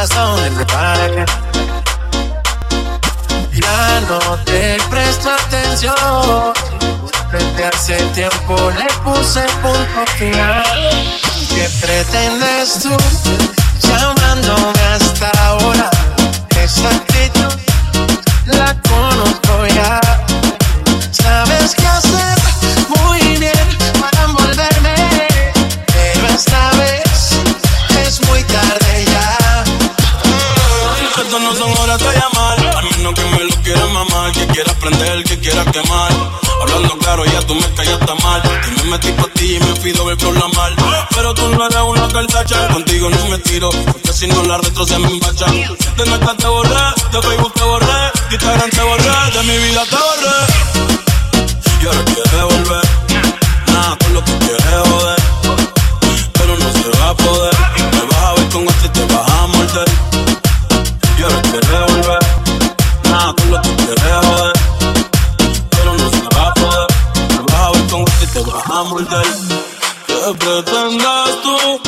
¿Por qué razón? ¿Para qué? Ya no te presto atención. Desde hace tiempo le puse punto final. ¿Qué pretendes tú no son horas de llamar, a menos que me lo quieras mamar, que quieras prender, que quieras quemar. Hablando claro, ya tú me callaste mal. Y me metí por ti y me pido ver por la mal. Pero tú no eres una cartacha, contigo no me tiro. Porque si no la retro se me embacha. De Meta te borré, de Facebook te borré, de Instagram te borré, de mi vida te borré. Y ahora quieres volver, nada con lo que quieres a morder. ¿Qué pretendes tú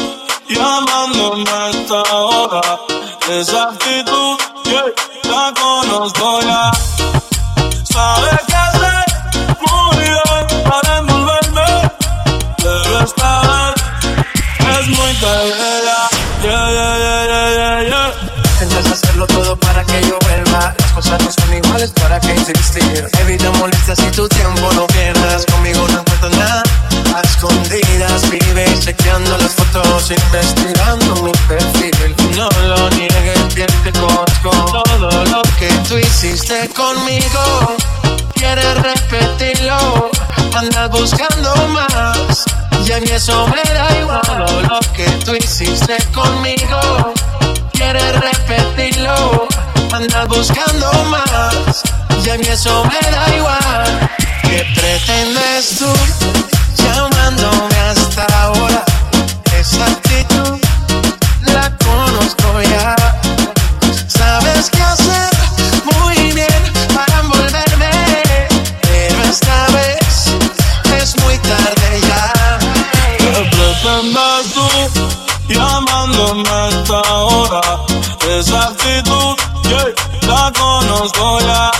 llamándome a esta hora? Esa actitud, yeah, la conozco ya. Sabes qué hacer muy bien para envolverme. Pero esta vez es muy tarde ya. Yeah, yeah, yeah, yeah, yeah, yeah. Intentas hacerlo todo para que yo vuelva. Las cosas no son iguales, ¿para qué insistir? Evita molestias y tu tiempo no pierdas. Conmigo no A escondidas vive chequeando las fotos, investigando mi perfil. No lo niegues, bien te conozco. Todo lo que tú hiciste conmigo, quieres repetirlo. Andas buscando más. Y a eso me da igual. Todo lo que tú hiciste conmigo quieres repetirlo, andas buscando más, y a eso me da igual. ¿Qué pretendes tú llamándome a esta hora? Esa actitud, yeah, la conozco ya.